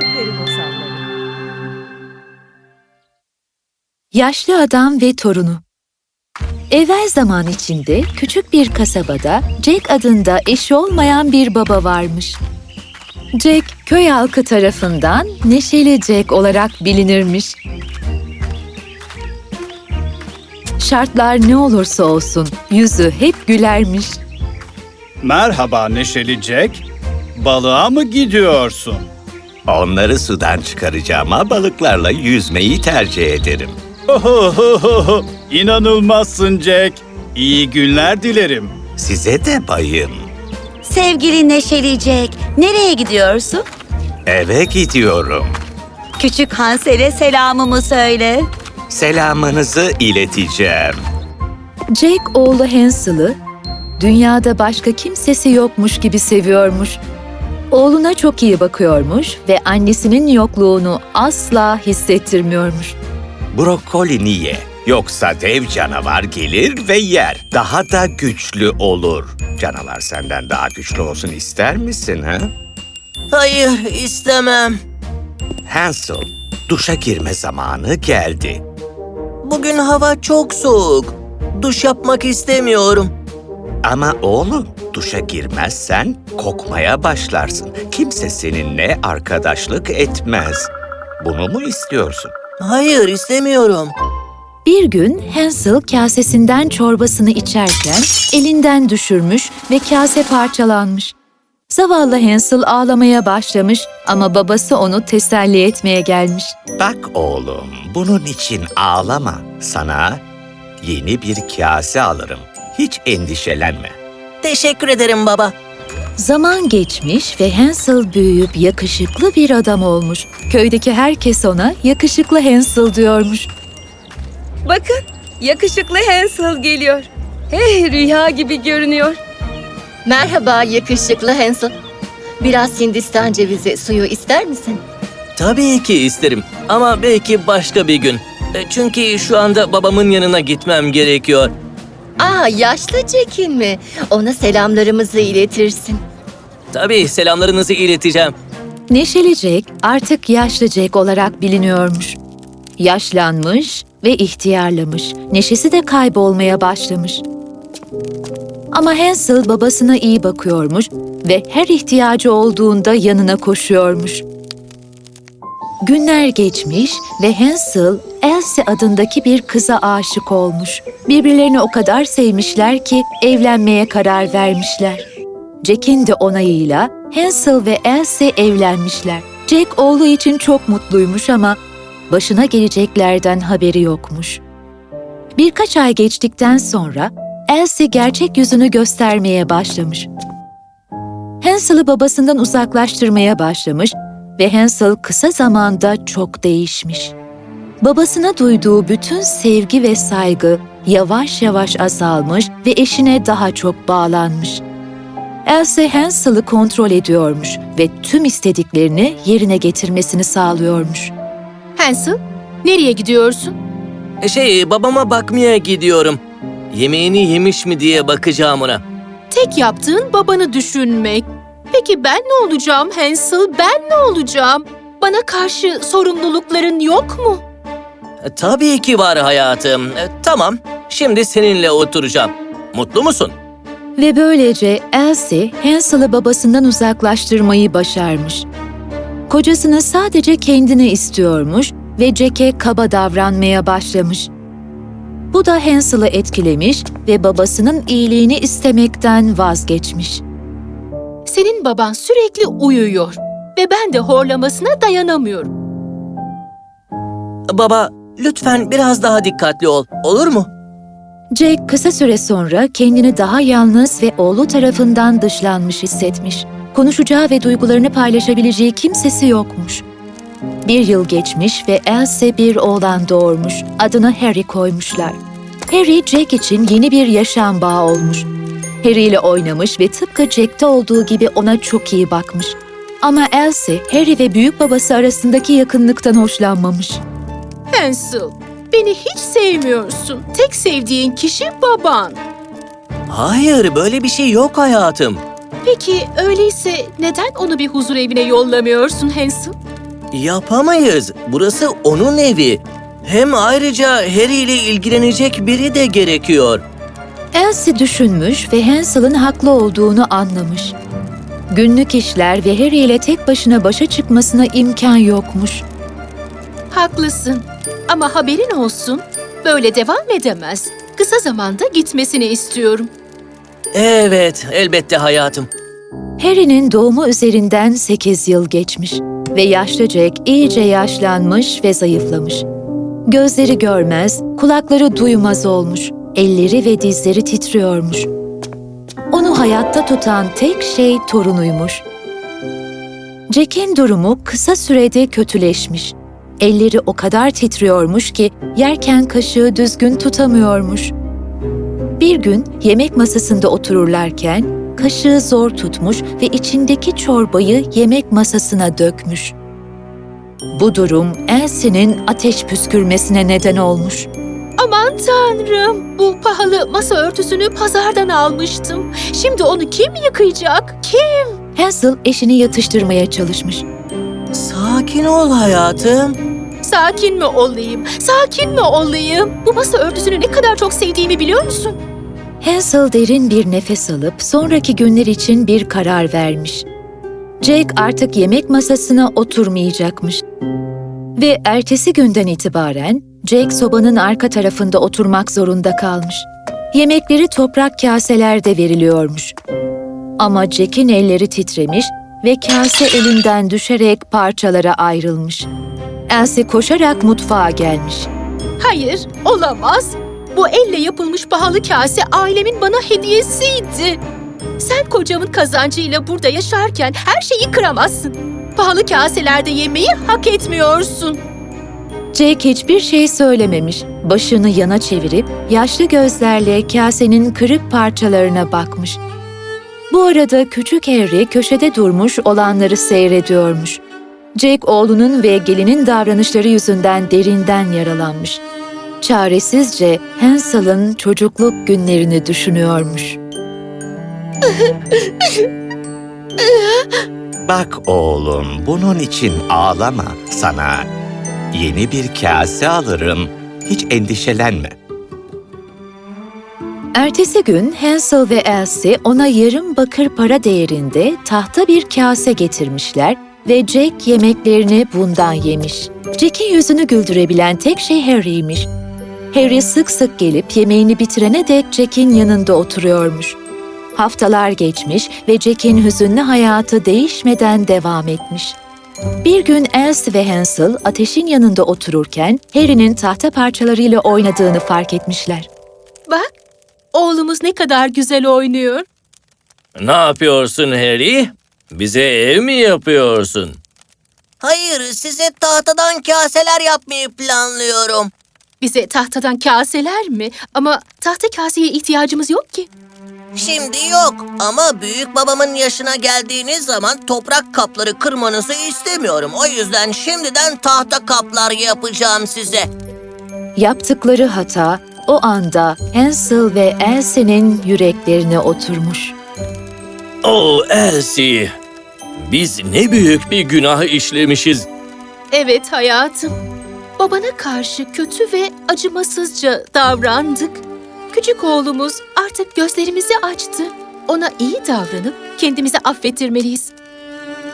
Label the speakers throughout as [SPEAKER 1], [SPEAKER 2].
[SPEAKER 1] Peri Masalları
[SPEAKER 2] Yaşlı Adam ve Torunu Evvel zaman içinde küçük bir kasabada Jack adında eşi olmayan bir baba varmış. Jack, köy halkı tarafından Neşeli Jack olarak bilinirmiş. Şartlar ne olursa olsun yüzü hep gülermiş.
[SPEAKER 3] Merhaba Neşeli Jack. Balığa mı gidiyorsun?
[SPEAKER 4] Onları sudan çıkaracağıma balıklarla yüzmeyi tercih ederim.
[SPEAKER 3] Ohohoho, İnanılmazsın Jack. İyi günler dilerim.
[SPEAKER 4] Size de bayım.
[SPEAKER 5] Sevgili Neşeli Jack, nereye gidiyorsun?
[SPEAKER 4] Eve gidiyorum.
[SPEAKER 5] Küçük Hansel'e selamımı söyle.
[SPEAKER 4] Selamınızı ileteceğim.
[SPEAKER 2] Jack oğlu Hansel'ı dünyada başka kimsesi yokmuş gibi seviyormuş. Oğluna çok iyi bakıyormuş ve annesinin yokluğunu asla hissettirmiyormuş.
[SPEAKER 4] Brokoli niye? Yoksa dev canavar gelir ve yer. Daha da güçlü olur. Canavar senden daha güçlü olsun ister misin ha?
[SPEAKER 6] Hayır, istemem.
[SPEAKER 4] Hansel, duşa girme zamanı geldi.
[SPEAKER 6] Bugün hava çok soğuk. Duş yapmak istemiyorum.
[SPEAKER 4] Ama oğlum, duşa girmezsen kokmaya başlarsın. Kimse seninle arkadaşlık etmez. Bunu mu istiyorsun?
[SPEAKER 6] Hayır, istemiyorum.
[SPEAKER 2] Bir gün Hansel kasesinden çorbasını içerken elinden düşürmüş ve kase parçalanmış. Zavallı Hansel ağlamaya başlamış ama babası onu teselli etmeye gelmiş.
[SPEAKER 4] Bak oğlum, bunun için ağlama. Sana yeni bir kase alırım. Hiç endişelenme.
[SPEAKER 6] Teşekkür ederim baba.
[SPEAKER 2] Zaman geçmiş ve Hansel büyüyüp yakışıklı bir adam olmuş. Köydeki herkes ona yakışıklı Hansel diyormuş.
[SPEAKER 7] Bakın, yakışıklı Hansel geliyor. Hey, rüya gibi görünüyor.
[SPEAKER 8] Merhaba yakışıklı Hansel. Biraz Hindistan cevizi suyu ister misin?
[SPEAKER 6] Tabii ki isterim. Ama belki başka bir gün. E, Çünkü şu anda babamın yanına gitmem gerekiyor.
[SPEAKER 8] Aa yaşlı Jack'in mi? Ona selamlarımızı iletirsin.
[SPEAKER 6] Tabii selamlarınızı ileteceğim.
[SPEAKER 2] Neşeli Jack artık yaşlı Jack olarak biliniyormuş. Yaşlanmış ve ihtiyarlamış. Neşesi de kaybolmaya başlamış. Ama Hansel babasına iyi bakıyormuş ve her ihtiyacı olduğunda yanına koşuyormuş. Günler geçmiş ve Hansel, Elsie adındaki bir kıza aşık olmuş. Birbirlerini o kadar sevmişler ki evlenmeye karar vermişler. Jack'in de onayıyla Hansel ve Elsie evlenmişler. Jack oğlu için çok mutluymuş ama başına geleceklerden haberi yokmuş. Birkaç ay geçtikten sonra Elsie gerçek yüzünü göstermeye başlamış. Hansel'ı babasından uzaklaştırmaya başlamış ve Hansel kısa zamanda çok değişmiş. Babasına duyduğu bütün sevgi ve saygı yavaş yavaş azalmış ve eşine daha çok bağlanmış. Elsie Hansel'ı kontrol ediyormuş ve tüm istediklerini yerine getirmesini sağlıyormuş.
[SPEAKER 7] Hansel, nereye gidiyorsun?
[SPEAKER 6] E, Şey, babama bakmaya gidiyorum. Yemeğini yemiş mi diye bakacağım ona.
[SPEAKER 7] Tek yaptığın babanı düşünmek. Peki ben ne olacağım Hansel, ben ne olacağım? Bana karşı sorumlulukların yok mu?
[SPEAKER 6] E, Tabii ki var hayatım. E, Tamam, şimdi seninle oturacağım. Mutlu musun?
[SPEAKER 2] Ve böylece Elsie Hansel'ı babasından uzaklaştırmayı başarmış. Kocasını sadece kendine istiyormuş ve Jack'e kaba davranmaya başlamış. Bu da Hansel'ı etkilemiş ve babasının iyiliğini istemekten vazgeçmiş.
[SPEAKER 7] Senin baban sürekli uyuyor ve ben de horlamasına dayanamıyorum.
[SPEAKER 6] Baba, lütfen biraz daha dikkatli ol. Olur mu?
[SPEAKER 2] Jack kısa süre sonra kendini daha yalnız ve oğlu tarafından dışlanmış hissetmiş. Konuşacağı ve duygularını paylaşabileceği kimsesi yokmuş. Bir yıl geçmiş ve Elsie bir oğlan doğurmuş. Adını Harry koymuşlar. Harry, Jack için yeni bir yaşam bağı olmuş. Harry ile oynamış ve tıpkı Jack'te olduğu gibi ona çok iyi bakmış. Ama Elsie, Harry ve büyük babası arasındaki yakınlıktan hoşlanmamış.
[SPEAKER 7] Hansel, beni hiç sevmiyorsun. Tek sevdiğin kişi baban.
[SPEAKER 6] Hayır, böyle bir şey yok hayatım.
[SPEAKER 7] Peki öyleyse neden onu bir huzur evine yollamıyorsun Hansel?
[SPEAKER 6] Yapamayız. Burası onun evi. Hem ayrıca Harry ile ilgilenecek biri de gerekiyor.
[SPEAKER 2] Elsie düşünmüş ve Hansel'ın haklı olduğunu anlamış. Günlük işler ve Harry ile tek başına başa çıkmasına imkan yokmuş.
[SPEAKER 7] Haklısın. Ama haberin olsun, böyle devam edemez. Kısa zamanda gitmesini istiyorum.
[SPEAKER 6] Evet, elbette hayatım.
[SPEAKER 2] Harry'nin doğumu üzerinden 8 yıl geçmiş ve yaşlı Jack iyice yaşlanmış ve zayıflamış. Gözleri görmez, kulakları duymaz olmuş, elleri ve dizleri titriyormuş. Onu hayatta tutan tek şey torunuymuş. Jack'in durumu kısa sürede kötüleşmiş. Elleri o kadar titriyormuş ki yerken kaşığı düzgün tutamıyormuş. Bir gün yemek masasında otururlarken kaşığı zor tutmuş ve içindeki çorbayı yemek masasına dökmüş. Bu durum Elsie'nin ateş püskürmesine neden olmuş.
[SPEAKER 7] Aman tanrım, bu pahalı masa örtüsünü pazardan almıştım. Şimdi onu kim yıkayacak? Kim?
[SPEAKER 2] Hansel eşini yatıştırmaya çalışmış.
[SPEAKER 6] Sakin ol hayatım.
[SPEAKER 7] Sakin mi olayım? Sakin mi olayım? Bu masa örtüsünü ne kadar çok sevdiğimi biliyor musun?
[SPEAKER 2] Hansel derin bir nefes alıp sonraki günler için bir karar vermiş. Jack artık yemek masasına oturmayacakmış. Ve ertesi günden itibaren Jack sobanın arka tarafında oturmak zorunda kalmış. Yemekleri toprak kaselerde veriliyormuş. Ama Jack'in elleri titremiş ve kase elinden düşerek parçalara ayrılmış. Elsie koşarak mutfağa gelmiş.
[SPEAKER 7] Hayır, olamaz. Bu elle yapılmış pahalı kase ailemin bana hediyesiydi. Sen kocamın kazancıyla burada yaşarken her şeyi kıramazsın. Pahalı kaselerde yemeği hak etmiyorsun.
[SPEAKER 2] Jake hiçbir şey söylememiş. Başını yana çevirip yaşlı gözlerle kasenin kırık parçalarına bakmış. Bu arada küçük Harry köşede durmuş olanları seyrediyormuş. Jake oğlunun ve gelinin davranışları yüzünden derinden yaralanmış. Çaresizce Hansel'ın çocukluk günlerini düşünüyormuş.
[SPEAKER 4] Bak oğlum, bunun için ağlama. Sana yeni bir kase alırım. Hiç endişelenme.
[SPEAKER 2] Ertesi gün Hansel ve Elsie ona yarım bakır para değerinde tahta bir kase getirmişler ve Jack yemeklerini bundan yemiş. Jack'in yüzünü güldürebilen tek şey Harry'ymiş. Harry sık sık gelip yemeğini bitirene dek Jack'in yanında oturuyormuş. Haftalar geçmiş ve Jack'in hüzünlü hayatı değişmeden devam etmiş. Bir gün Elsie ve Hansel ateşin yanında otururken Harry'nin tahta parçalarıyla oynadığını fark etmişler.
[SPEAKER 7] Bak, oğlumuz ne kadar güzel oynuyor.
[SPEAKER 6] Ne yapıyorsun Harry? Bize ev mi yapıyorsun?
[SPEAKER 1] Hayır, size tahtadan kaseler yapmayı planlıyorum.
[SPEAKER 7] Bize tahtadan kaseler mi? Ama tahta kaseye ihtiyacımız yok ki.
[SPEAKER 1] Şimdi yok ama büyük babamın yaşına geldiğiniz zaman toprak kapları kırmanızı istemiyorum. O yüzden şimdiden tahta kaplar yapacağım size.
[SPEAKER 2] Yaptıkları hata o anda Hansel ve Elsie'nin yüreklerine oturmuş.
[SPEAKER 6] Oh Elsie, biz ne büyük bir günah işlemişiz.
[SPEAKER 7] Evet hayatım. Babana karşı kötü ve acımasızca davrandık. Küçük oğlumuz artık gözlerimizi açtı. Ona iyi davranıp kendimizi affettirmeliyiz.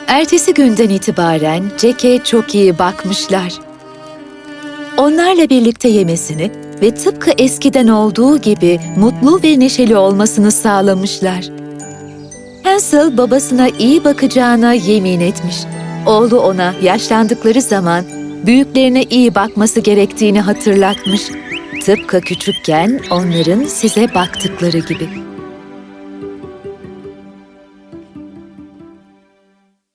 [SPEAKER 2] Ertesi günden itibaren Jack'e çok iyi bakmışlar. Onlarla birlikte yemesini ve tıpkı eskiden olduğu gibi mutlu ve neşeli olmasını sağlamışlar. Hansel babasına iyi bakacağına yemin etmiş. Oğlu ona yaşlandıkları zaman büyüklerine iyi bakması gerektiğini hatırlatmış. Tıpkı küçükken onların size baktıkları gibi.